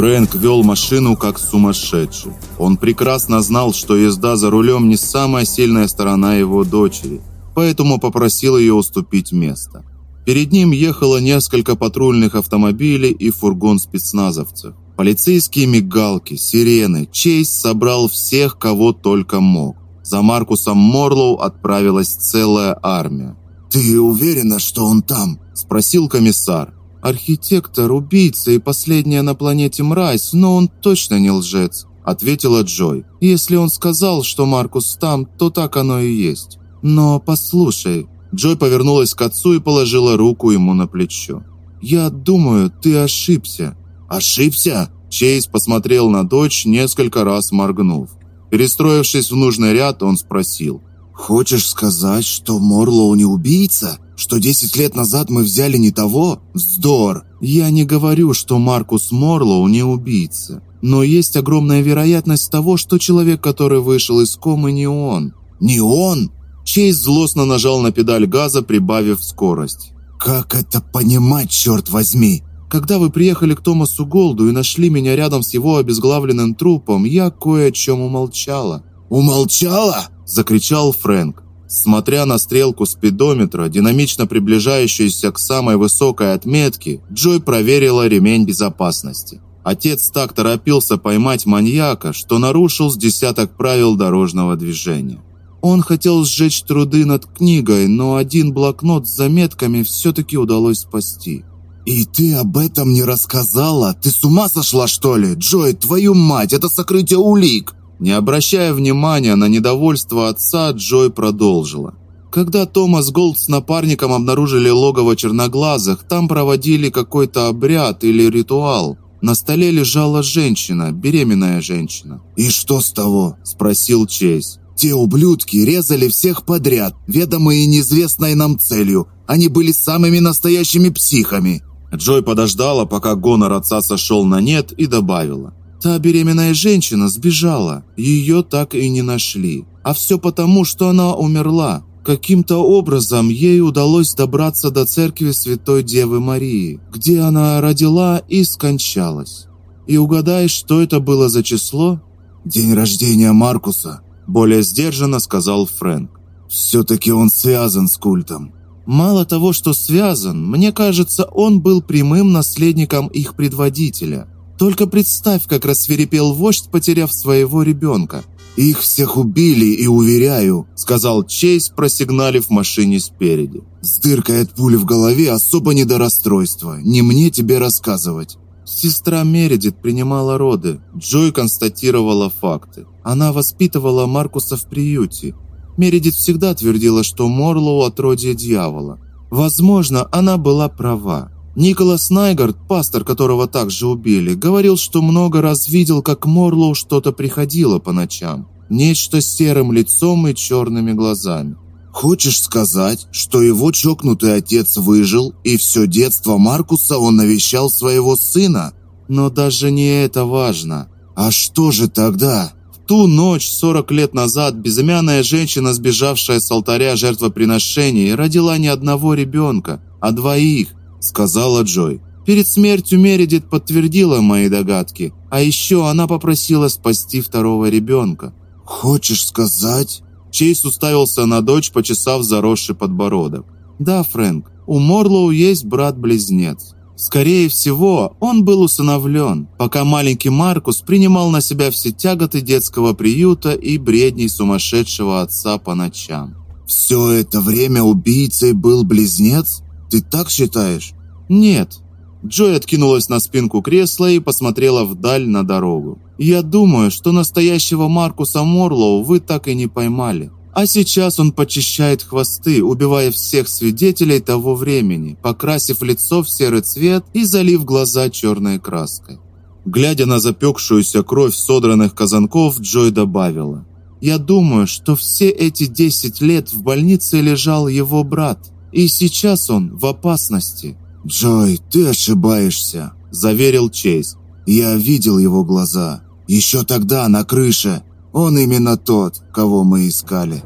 Фрэнк вел машину как сумасшедший. Он прекрасно знал, что езда за рулем не самая сильная сторона его дочери, поэтому попросил ее уступить место. Перед ним ехало несколько патрульных автомобилей и фургон спецназовцев. Полицейские мигалки, сирены. Чейз собрал всех, кого только мог. За Маркусом Морлоу отправилась целая армия. «Ты уверена, что он там?» – спросил комиссар. «Архитектор, убийца и последняя на планете мразь, но он точно не лжец», – ответила Джой. «Если он сказал, что Маркус там, то так оно и есть. Но послушай». Джой повернулась к отцу и положила руку ему на плечо. «Я думаю, ты ошибся». «Ошибся?» Чейз посмотрел на дочь, несколько раз моргнув. Перестроившись в нужный ряд, он спросил. «Хочешь сказать, что Морлоу не убийца? Что 10 лет назад мы взяли не того? Вздор!» «Я не говорю, что Маркус Морлоу не убийца. Но есть огромная вероятность того, что человек, который вышел из комы, не он». «Не он?» Чейз злостно нажал на педаль газа, прибавив скорость. «Как это понимать, черт возьми?» Когда вы приехали к Томасу Голду и нашли меня рядом с его обезглавленным трупом, я кое о чем умолчала». «Умолчала?» – закричал Фрэнк. Смотря на стрелку спидометра, динамично приближающуюся к самой высокой отметке, Джой проверила ремень безопасности. Отец так торопился поймать маньяка, что нарушил с десяток правил дорожного движения. Он хотел сжечь труды над книгой, но один блокнот с заметками все-таки удалось спасти. «И ты об этом не рассказала? Ты с ума сошла, что ли? Джой, твою мать, это сокрытие улик!» Не обращая внимания на недовольство отца, Джой продолжила. Когда Томас Голд с напарником обнаружили логово черноглазых, там проводили какой-то обряд или ритуал. На столе лежала женщина, беременная женщина. «И что с того?» – спросил Чейз. «Те ублюдки резали всех подряд, ведомые неизвестной нам целью. Они были самыми настоящими психами». Джой подождала, пока гонор отца сошел на нет, и добавила. Та беременная женщина сбежала, ее так и не нашли. А все потому, что она умерла. Каким-то образом ей удалось добраться до церкви Святой Девы Марии, где она родила и скончалась. И угадай, что это было за число? День рождения Маркуса, более сдержанно сказал Фрэнк. Все-таки он связан с культом. Мало того, что связан, мне кажется, он был прямым наследником их предводителя. Только представь, как рассверепел вождь, потеряв своего ребенка. «Их всех убили, и уверяю», — сказал Чейз, просигналив машине спереди. «С дыркой от пули в голове особо не до расстройства. Не мне тебе рассказывать». Сестра Мередит принимала роды. Джой констатировала факты. Она воспитывала Маркуса в приюте. Мередит всегда твердила, что Морлоу отродье дьявола. Возможно, она была права. Николас Найгард, пастор, которого также убили, говорил, что много раз видел, как Морлоу что-то приходило по ночам. Нечто с серым лицом и черными глазами. «Хочешь сказать, что его чокнутый отец выжил, и все детство Маркуса он навещал своего сына?» «Но даже не это важно». «А что же тогда?» ту ночь 40 лет назад безымянная женщина, сбежавшая с алтаря жертвоприношений, родила не одного ребенка, а двоих, сказала Джой. Перед смертью Мередит подтвердила мои догадки, а еще она попросила спасти второго ребенка. Хочешь сказать? Чейз уставился на дочь, почесав заросший подбородок. Да, Фрэнк, у Морлоу есть брат-близнец. Скорее всего, он был усыновлен, пока маленький Маркус принимал на себя все тяготы детского приюта и бредней сумасшедшего отца по ночам. «Все это время убийцей был близнец? Ты так считаешь?» «Нет». Джой откинулась на спинку кресла и посмотрела вдаль на дорогу. «Я думаю, что настоящего Маркуса Морлоу вы так и не поймали. А сейчас он почищает хвосты, убивая всех свидетелей того времени, покрасив лицо в серый цвет и залив глаза черной краской. Глядя на запекшуюся кровь содранных казанков, Джой добавила. «Я думаю, что все эти десять лет в больнице лежал его брат, и сейчас он в опасности». «Джой, ты ошибаешься», – заверил Чейз. «Я видел его глаза. Еще тогда на крыше. Он именно тот, кого мы искали.